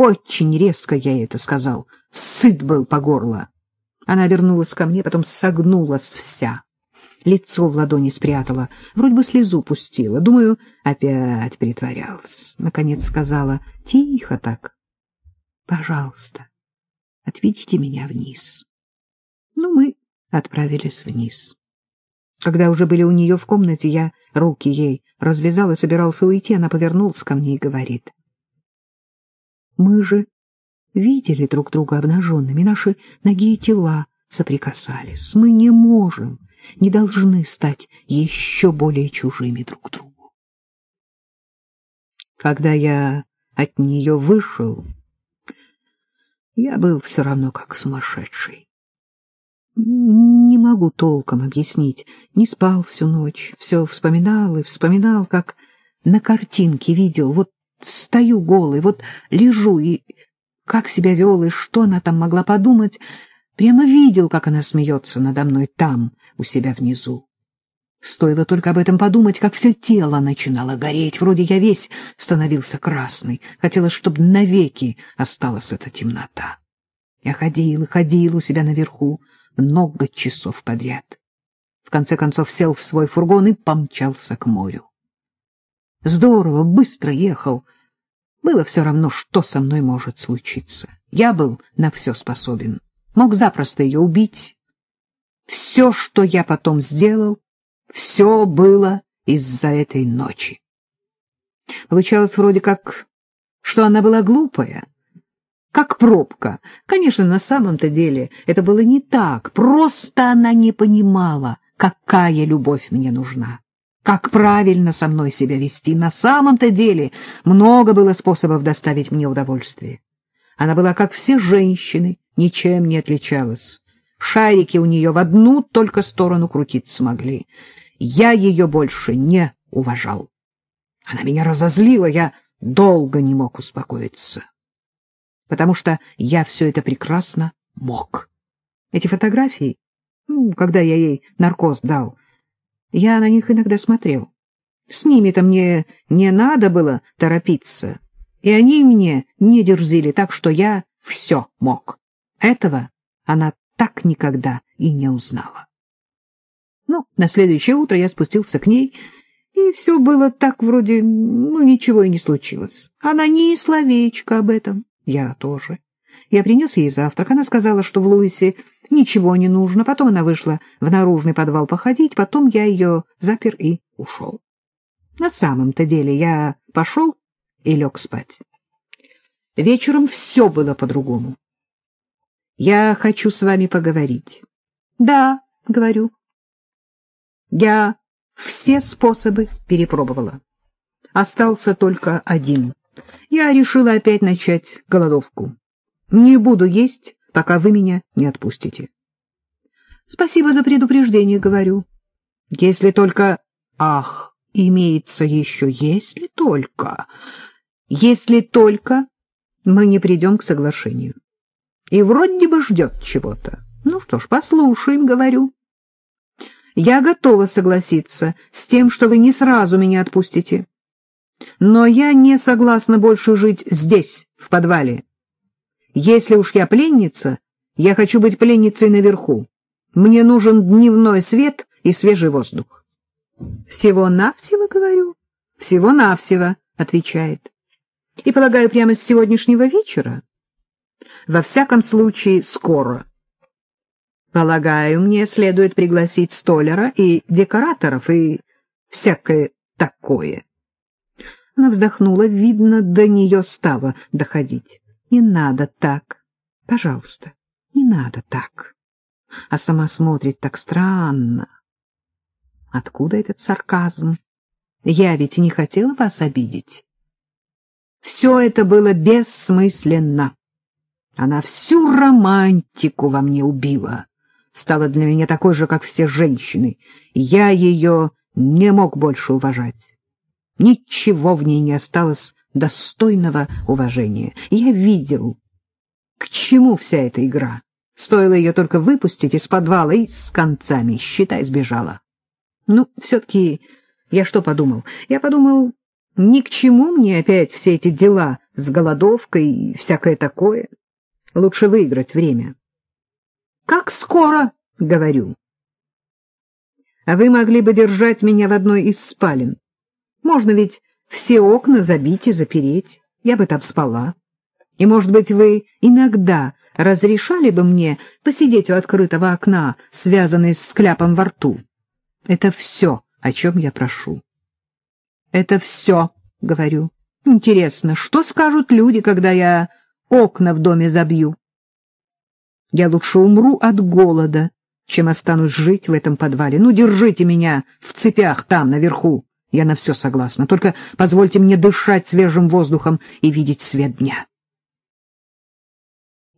Очень резко я это сказал. Сыт был по горло. Она вернулась ко мне, потом согнулась вся. Лицо в ладони спрятала, вроде бы слезу пустила. Думаю, опять притворялась. Наконец сказала, тихо так. Пожалуйста, отведите меня вниз. Ну, мы отправились вниз. Когда уже были у нее в комнате, я руки ей развязал и собирался уйти, она повернулась ко мне и говорит. Мы же видели друг друга обнаженными, наши ноги и тела соприкасались. Мы не можем, не должны стать еще более чужими друг другу. Когда я от нее вышел, я был все равно как сумасшедший. Не могу толком объяснить. Не спал всю ночь, все вспоминал и вспоминал, как на картинке видел. Вот стою голый, вот лежу, и как себя вел, и что она там могла подумать, прямо видел, как она смеется надо мной там, у себя внизу. Стоило только об этом подумать, как все тело начинало гореть, вроде я весь становился красный, хотелось, чтобы навеки осталась эта темнота. Я ходил и ходил у себя наверху много часов подряд. В конце концов сел в свой фургон и помчался к морю. Здорово, быстро ехал. Было все равно, что со мной может случиться. Я был на все способен. Мог запросто ее убить. Все, что я потом сделал, все было из-за этой ночи. Получалось вроде как, что она была глупая, как пробка. Конечно, на самом-то деле это было не так, просто она не понимала, какая любовь мне нужна как правильно со мной себя вести. На самом-то деле много было способов доставить мне удовольствие. Она была, как все женщины, ничем не отличалась. Шарики у нее в одну только сторону крутить смогли. Я ее больше не уважал. Она меня разозлила, я долго не мог успокоиться. Потому что я все это прекрасно мог. Эти фотографии, ну, когда я ей наркоз дал, я на них иногда смотрел. С ними-то мне не надо было торопиться, и они мне не дерзили, так что я все мог. Этого она так никогда и не узнала. Ну, на следующее утро я спустился к ней, и все было так вроде, ну, ничего и не случилось. Она ни словечко об этом, я тоже. Я принес ей завтрак. Она сказала, что в Луисе ничего не нужно. Потом она вышла в наружный подвал походить. Потом я ее запер и ушел. На самом-то деле я пошел и лег спать. Вечером все было по-другому. Я хочу с вами поговорить. Да, говорю. Я все способы перепробовала. Остался только один. Я решила опять начать голодовку. Не буду есть, пока вы меня не отпустите. Спасибо за предупреждение, говорю. Если только... Ах, имеется еще если только... Если только мы не придем к соглашению. И вроде бы ждет чего-то. Ну что ж, послушаем, говорю. Я готова согласиться с тем, что вы не сразу меня отпустите. Но я не согласна больше жить здесь, в подвале. Если уж я пленница, я хочу быть пленницей наверху. Мне нужен дневной свет и свежий воздух. Всего-навсего, говорю. Всего-навсего, отвечает. И, полагаю, прямо с сегодняшнего вечера? Во всяком случае, скоро. Полагаю, мне следует пригласить столяра и декораторов и всякое такое. Она вздохнула, видно, до нее стало доходить. Не надо так. Пожалуйста, не надо так. А сама смотрит так странно. Откуда этот сарказм? Я ведь не хотела вас обидеть. Все это было бессмысленно. Она всю романтику во мне убила. Стала для меня такой же, как все женщины. Я ее не мог больше уважать. Ничего в ней не осталось достойного уважения. Я видел, к чему вся эта игра. Стоило ее только выпустить из подвала и с концами, считай, сбежала. Ну, все-таки я что подумал? Я подумал, Ни к чему мне опять все эти дела с голодовкой и всякое такое. Лучше выиграть время. — Как скоро? — говорю. — А вы могли бы держать меня в одной из спален. Можно ведь все окна забить и запереть. Я бы там спала. И, может быть, вы иногда разрешали бы мне посидеть у открытого окна, связанной с кляпом во рту. Это все, о чем я прошу. Это все, говорю. Интересно, что скажут люди, когда я окна в доме забью? Я лучше умру от голода, чем останусь жить в этом подвале. Ну, держите меня в цепях там, наверху. Я на все согласна. Только позвольте мне дышать свежим воздухом и видеть свет дня.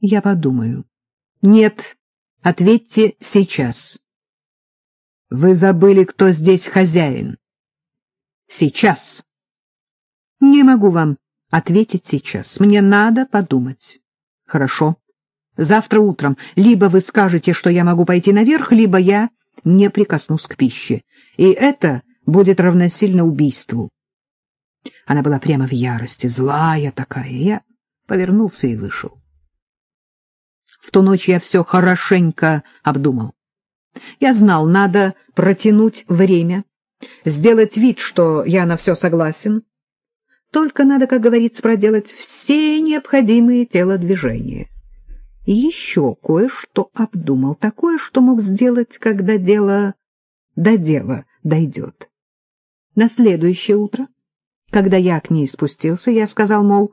Я подумаю. Нет, ответьте сейчас. Вы забыли, кто здесь хозяин. Сейчас. Не могу вам ответить сейчас. Мне надо подумать. Хорошо. Завтра утром либо вы скажете, что я могу пойти наверх, либо я не прикоснусь к пище. И это будет равносильно убийству. Она была прямо в ярости, злая такая. Я повернулся и вышел. В ту ночь я все хорошенько обдумал. Я знал, надо протянуть время, сделать вид, что я на все согласен. Только надо, как говорится, проделать все необходимые телодвижения. И еще кое-что обдумал, такое, что мог сделать, когда дело до дела дойдет. На следующее утро, когда я к ней спустился, я сказал, мол,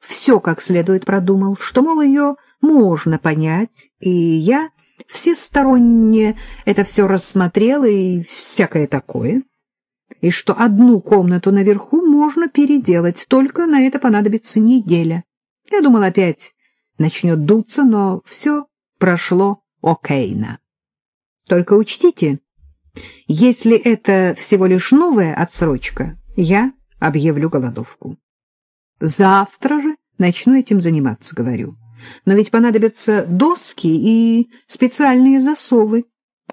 все как следует продумал, что, мол, ее можно понять, и я всесторонне это все рассмотрел и всякое такое, и что одну комнату наверху можно переделать, только на это понадобится неделя. Я думал, опять начнет дуться, но все прошло окейно. Только учтите, если это всего лишь новая отсрочка, я объявлю голодовку. Завтра же начну этим заниматься, говорю. Но ведь понадобятся доски и специальные засовы.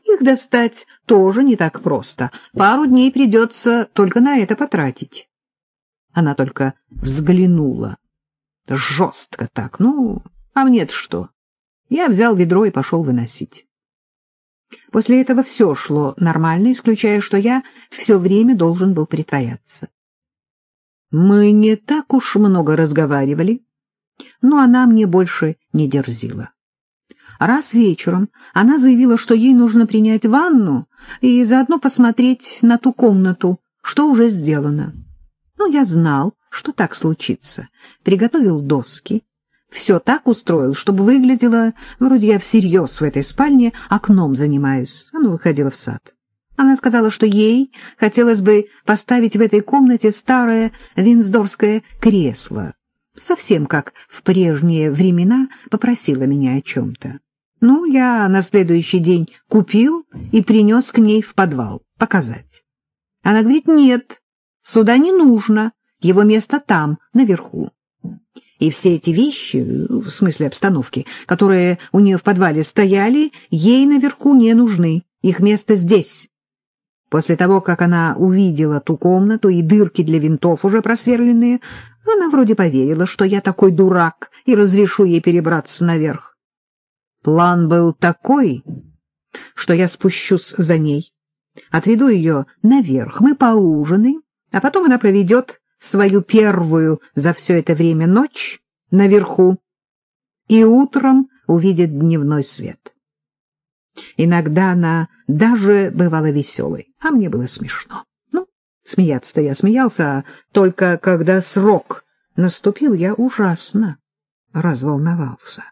Их достать тоже не так просто. Пару дней придется только на это потратить. Она только взглянула. Жестко так. Ну, а мне-то что? Я взял ведро и пошел выносить. После этого все шло нормально, исключая, что я все время должен был притворяться. Мы не так уж много разговаривали, но она мне больше не дерзила. Раз вечером она заявила, что ей нужно принять ванну и заодно посмотреть на ту комнату, что уже сделано. Ну, я знал, что так случится. Приготовил доски, все так устроил, чтобы выглядело, вроде я всерьез в этой спальне окном занимаюсь. Она выходила в сад. Она сказала, что ей хотелось бы поставить в этой комнате старое винсдорское кресло, совсем как в прежние времена попросила меня о чем-то. Ну, я на следующий день купил и принес к ней в подвал показать. Она говорит, нет, сюда не нужно, его место там, наверху. И все эти вещи, в смысле обстановки, которые у нее в подвале стояли, ей наверху не нужны, их место здесь. После того, как она увидела ту комнату и дырки для винтов уже просверленные, она вроде поверила, что я такой дурак и разрешу ей перебраться наверх. План был такой, что я спущусь за ней, отведу ее наверх, мы поужинаем, а потом она проведет свою первую за все это время ночь наверху и утром увидит дневной свет. Иногда она даже бывала веселой, а мне было смешно. Ну, смеяться-то я смеялся, а только когда срок наступил, я ужасно разволновался.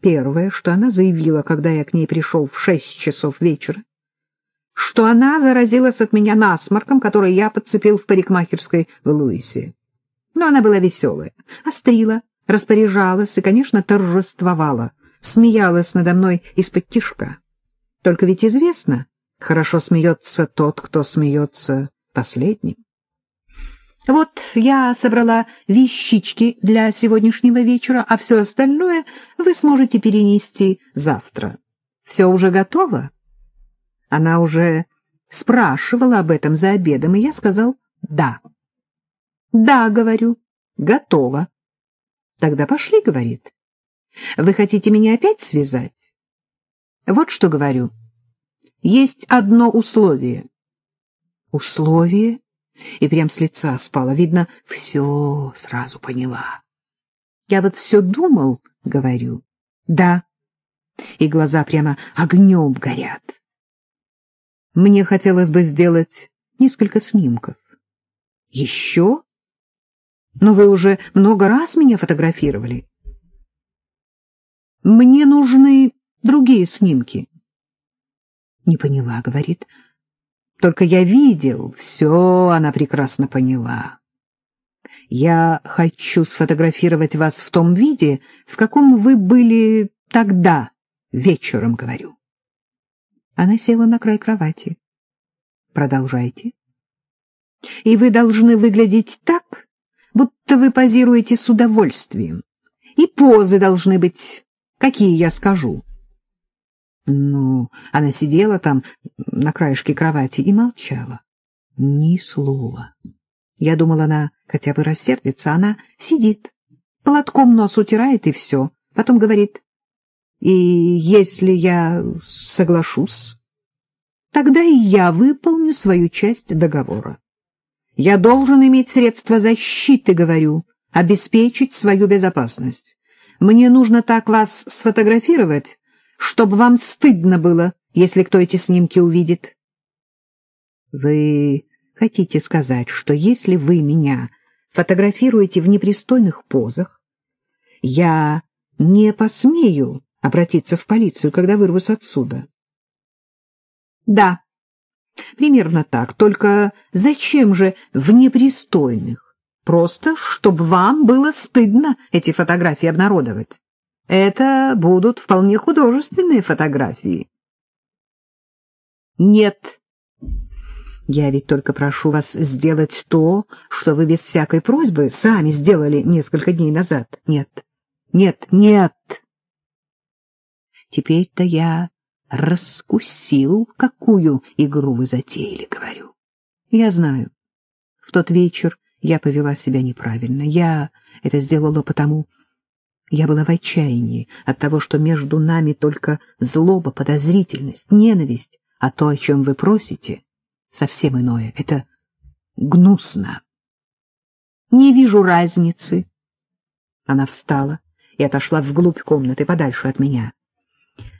Первое, что она заявила, когда я к ней пришел в шесть часов вечера, что она заразилась от меня насморком, который я подцепил в парикмахерской в Луисе. Но она была веселая, острила, распоряжалась и, конечно, торжествовала, смеялась надо мной из-под тишка. Только ведь известно, хорошо смеется тот, кто смеется последним. Вот я собрала вещички для сегодняшнего вечера, а все остальное вы сможете перенести завтра. Все уже готово? Она уже спрашивала об этом за обедом, и я сказал «да». Да, говорю, готово. Тогда пошли, говорит. Вы хотите меня опять связать? Вот что говорю. Есть одно условие. Условие? И прям с лица спала. Видно, все сразу поняла. Я вот все думал, говорю. Да. И глаза прямо огнем горят. Мне хотелось бы сделать несколько снимков. Еще? Но вы уже много раз меня фотографировали. Мне нужны другие снимки. Не поняла, говорит. Только я видел, все она прекрасно поняла. Я хочу сфотографировать вас в том виде, в каком вы были тогда, вечером, говорю. Она села на край кровати. Продолжайте. И вы должны выглядеть так, будто вы позируете с удовольствием. И позы должны быть, какие я скажу. Ну, она сидела там на краешке кровати и молчала. Ни слова. Я думала, она хотя бы рассердится. Она сидит, платком нос утирает и все. Потом говорит, и если я соглашусь, тогда и я выполню свою часть договора. Я должен иметь средства защиты, говорю, обеспечить свою безопасность. Мне нужно так вас сфотографировать, чтобы вам стыдно было, если кто эти снимки увидит. Вы хотите сказать, что если вы меня фотографируете в непристойных позах, я не посмею обратиться в полицию, когда вырвусь отсюда? Да, примерно так. Только зачем же в непристойных? Просто, чтобы вам было стыдно эти фотографии обнародовать. Это будут вполне художественные фотографии. Нет. Я ведь только прошу вас сделать то, что вы без всякой просьбы сами сделали несколько дней назад. Нет, нет, нет. Теперь-то я раскусил, какую игру вы затеяли, говорю. Я знаю. В тот вечер я повела себя неправильно. Я это сделала потому, я была в отчаянии от того, что между нами только злоба, подозрительность, ненависть, а то, о чем вы просите, совсем иное. Это гнусно. Не вижу разницы. Она встала и отошла вглубь комнаты, подальше от меня.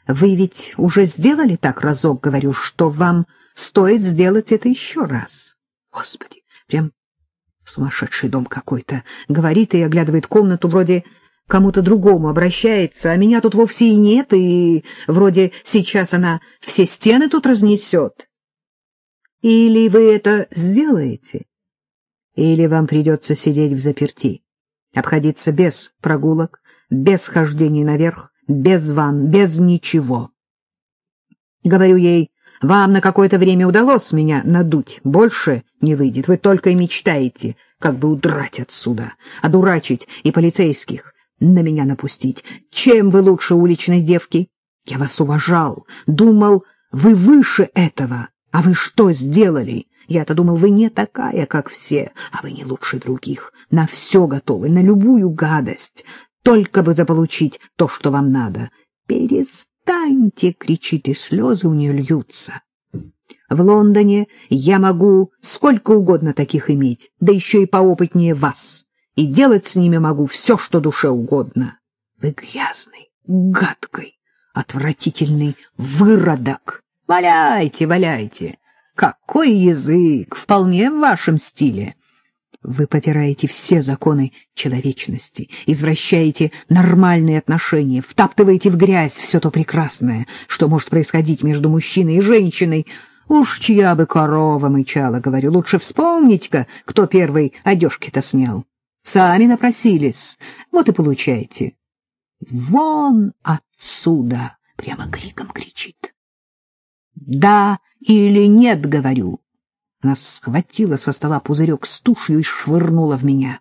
Вы ведь уже сделали так разок, говорю, что вам стоит сделать это еще раз. Господи, прям сумасшедший дом какой-то. Говорит и оглядывает комнату вроде кому-то другому обращается, а меня тут вовсе и нет, и вроде сейчас она все стены тут разнесет. Или вы это сделаете, или вам придется сидеть в заперти, обходиться без прогулок, без хождений наверх, без ванн, без ничего. Говорю ей, вам на какое-то время удалось меня надуть, больше не выйдет, вы только и мечтаете, как бы удрать отсюда, одурачить и полицейских, на меня напустить. Чем вы лучше уличной девки? Я вас уважал, думал, вы выше этого. А вы что сделали? Я-то думал, вы не такая, как все, а вы не лучше других. На все готовы, на любую гадость, только бы заполучить то, что вам надо. Перестаньте, кричит, и слезы у нее льются. В Лондоне я могу сколько угодно таких иметь, да еще и поопытнее вас и делать с ними могу все, что душе угодно. Вы грязный, гадкий, отвратительный выродок. Валяйте, валяйте. Какой язык! Вполне в вашем стиле. Вы попираете все законы человечности, извращаете нормальные отношения, втаптываете в грязь все то прекрасное, что может происходить между мужчиной и женщиной. Уж чья бы корова мычала, говорю, лучше вспомните-ка, кто первый одежки-то снял. Сами напросились, вот и получайте. Вон отсюда! Прямо криком кричит. Да или нет, говорю. Она схватила со стола пузырек с тушью и швырнула в меня.